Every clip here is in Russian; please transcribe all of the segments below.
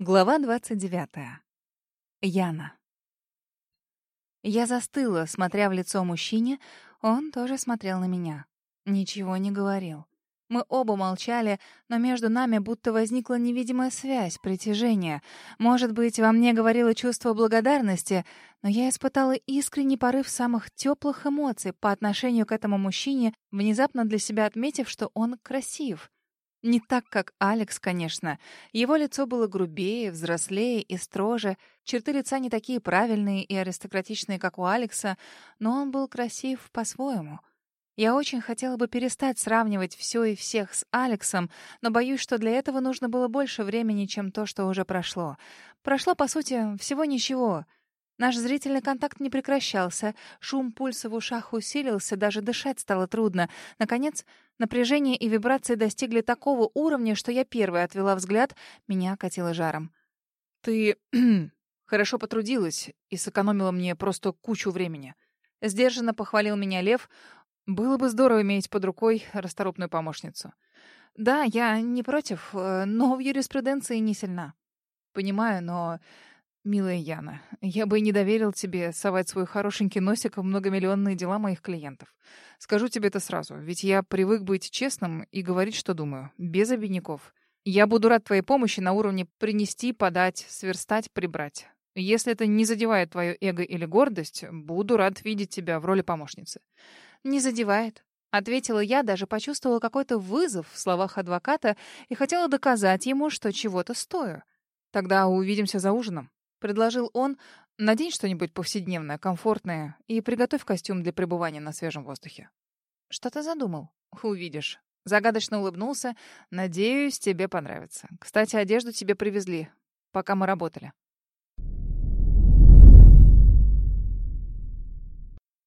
Глава 29. Яна. Я застыла, смотря в лицо мужчине, он тоже смотрел на меня. Ничего не говорил. Мы оба молчали, но между нами будто возникла невидимая связь, притяжение. Может быть, во мне говорило чувство благодарности, но я испытала искренний порыв самых теплых эмоций по отношению к этому мужчине, внезапно для себя отметив, что он красив — не так, как Алекс, конечно. Его лицо было грубее, взрослее и строже, черты лица не такие правильные и аристократичные, как у Алекса, но он был красив по-своему. Я очень хотела бы перестать сравнивать все и всех с Алексом, но боюсь, что для этого нужно было больше времени, чем то, что уже прошло. Прошло, по сути, всего ничего — Наш зрительный контакт не прекращался, шум пульса в ушах усилился, даже дышать стало трудно. Наконец, напряжение и вибрации достигли такого уровня, что я первая отвела взгляд, меня окатило жаром. «Ты хорошо потрудилась и сэкономила мне просто кучу времени». Сдержанно похвалил меня Лев. «Было бы здорово иметь под рукой расторопную помощницу». «Да, я не против, э, но в юриспруденции не сильна». «Понимаю, но Милая Яна, я бы не доверил тебе совать свой хорошенький носик в многомиллионные дела моих клиентов. Скажу тебе это сразу, ведь я привык быть честным и говорить, что думаю, без обидников. Я буду рад твоей помощи на уровне принести, подать, сверстать, прибрать. Если это не задевает твое эго или гордость, буду рад видеть тебя в роли помощницы. Не задевает, Ответила я, даже почувствовала какой-то вызов в словах адвоката и хотела доказать ему, что чего-то стою. «Тогда увидимся за ужином», Предложил он, надень что-нибудь повседневное, комфортное и приготовь костюм для пребывания на свежем воздухе. Что ты задумал? Увидишь. Загадочно улыбнулся. Надеюсь, тебе понравится. Кстати, одежду тебе привезли, пока мы работали.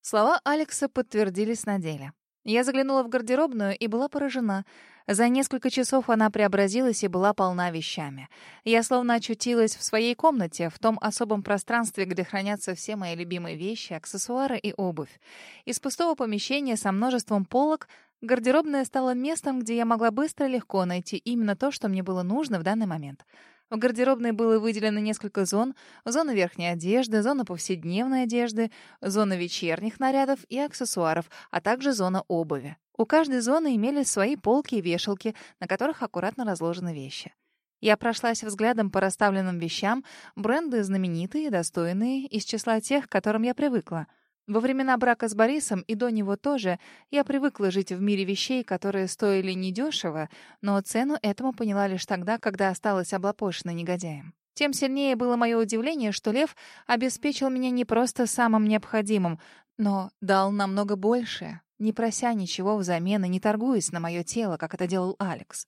Слова Алекса подтвердились на деле. Я заглянула в гардеробную и была поражена. За несколько часов она преобразилась и была полна вещами. Я словно очутилась в своей комнате, в том особом пространстве, где хранятся все мои любимые вещи, аксессуары и обувь. Из пустого помещения со множеством полок гардеробная стала местом, где я могла быстро и легко найти именно то, что мне было нужно в данный момент — в гардеробной было выделено несколько зон. Зона верхней одежды, зона повседневной одежды, зона вечерних нарядов и аксессуаров, а также зона обуви. У каждой зоны имелись свои полки и вешалки, на которых аккуратно разложены вещи. Я прошлась взглядом по расставленным вещам, бренды знаменитые, достойные, из числа тех, к которым я привыкла — Во времена брака с Борисом и до него тоже я привыкла жить в мире вещей, которые стоили недешево, но цену этому поняла лишь тогда, когда осталась облапошена негодяем. Тем сильнее было мое удивление, что Лев обеспечил меня не просто самым необходимым, но дал намного больше, не прося ничего взамен и не торгуясь на мое тело, как это делал Алекс.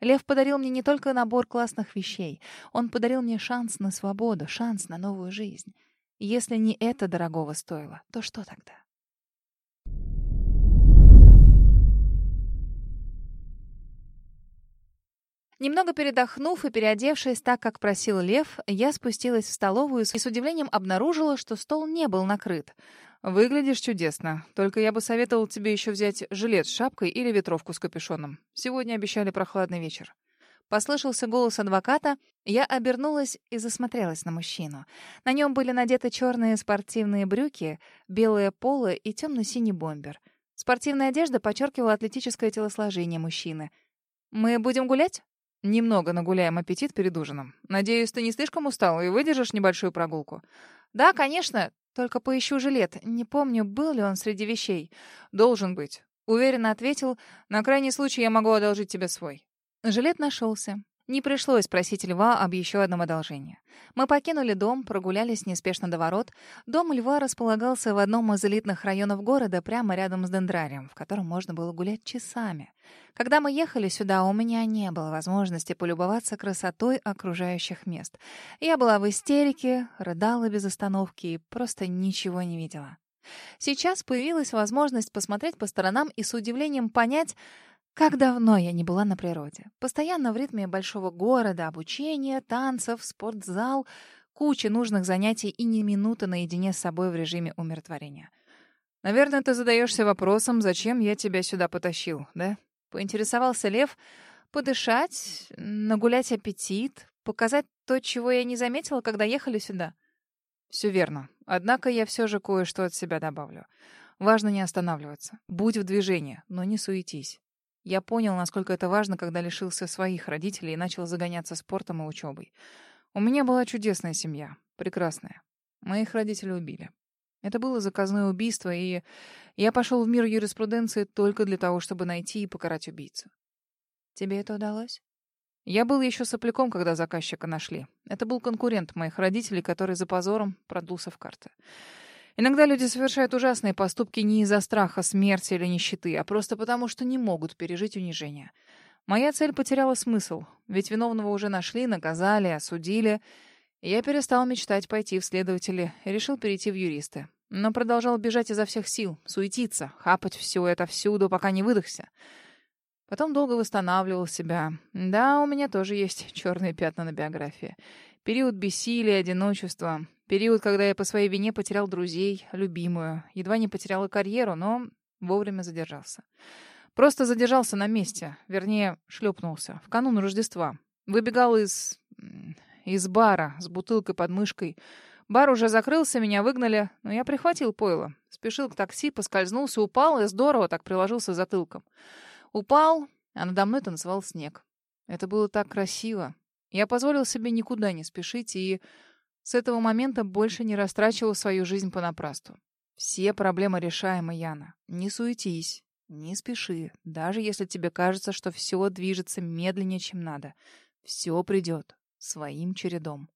Лев подарил мне не только набор классных вещей, он подарил мне шанс на свободу, шанс на новую жизнь. Если не это дорогого стоило, то что тогда? Немного передохнув и переодевшись так, как просил Лев, я спустилась в столовую и с удивлением обнаружила, что стол не был накрыт. «Выглядишь чудесно. Только я бы советовал тебе еще взять жилет с шапкой или ветровку с капюшоном. Сегодня обещали прохладный вечер». Послышался голос адвоката. Я обернулась и засмотрелась на мужчину. На нем были надеты черные спортивные брюки, белые поло и темно-синий бомбер. Спортивная одежда подчеркивала атлетическое телосложение мужчины. «Мы будем гулять?» «Немного нагуляем аппетит перед ужином. Надеюсь, ты не слишком устал и выдержишь небольшую прогулку». «Да, конечно. Только поищу жилет. Не помню, был ли он среди вещей». «Должен быть». Уверенно ответил. «На крайний случай я могу одолжить тебе свой». Жилет нашелся. Не пришлось просить льва об еще одном одолжении. Мы покинули дом, прогулялись неспешно до ворот. Дом льва располагался в одном из элитных районов города, прямо рядом с дендрарием, в котором можно было гулять часами. Когда мы ехали сюда, у меня не было возможности полюбоваться красотой окружающих мест. Я была в истерике, рыдала без остановки и просто ничего не видела. Сейчас появилась возможность посмотреть по сторонам и с удивлением понять, как давно я не была на природе. Постоянно в ритме большого города, обучения, танцев, спортзал, куча нужных занятий и ни минуты наедине с собой в режиме умиротворения. «Наверное, ты задаешься вопросом, зачем я тебя сюда потащил, да?» Поинтересовался Лев. «Подышать, нагулять аппетит, показать то, чего я не заметила, когда ехали сюда». «Все верно. Однако я все же кое-что от себя добавлю. Важно не останавливаться. Будь в движении, но не суетись. Я понял, насколько это важно, когда лишился своих родителей и начал загоняться спортом и учебой. У меня была чудесная семья, прекрасная. Моих родителей убили. Это было заказное убийство, и я пошел в мир юриспруденции только для того, чтобы найти и покарать убийцу. Тебе это удалось? Я был еще сопляком, когда заказчика нашли. Это был конкурент моих родителей, который за Иногда люди совершают ужасные поступки не из-за страха смерти или нищеты, а просто потому, что не могут пережить унижение. Моя цель потеряла смысл, ведь виновного уже нашли, наказали, осудили. Я перестал мечтать пойти в следователи и решил перейти в юристы. Но продолжал бежать изо всех сил, суетиться, хапать все это всюду, пока не выдохся. Потом долго восстанавливал себя. Да, у меня тоже есть черные пятна на биографии. Период бессилия, одиночества. Период, когда я по своей вине потерял друзей, любимую, едва не потерял и карьеру, но вовремя задержался. Просто задержался на месте, вернее, шлепнулся, в канун Рождества. Выбегал из... из бара с бутылкой под мышкой. Бар уже закрылся, меня выгнали, но я прихватил пойло. Спешил к такси, поскользнулся, упал и здорово так приложился затылком. Упал, а надо мной танцевал снег. Это было так красиво. Я позволил себе никуда не спешить и... С этого момента больше не растрачивал свою жизнь понапрасну. Все проблемы решаемы, Яна. Не суетись, не спеши, даже если тебе кажется, что все движется медленнее, чем надо. Все придет своим чередом.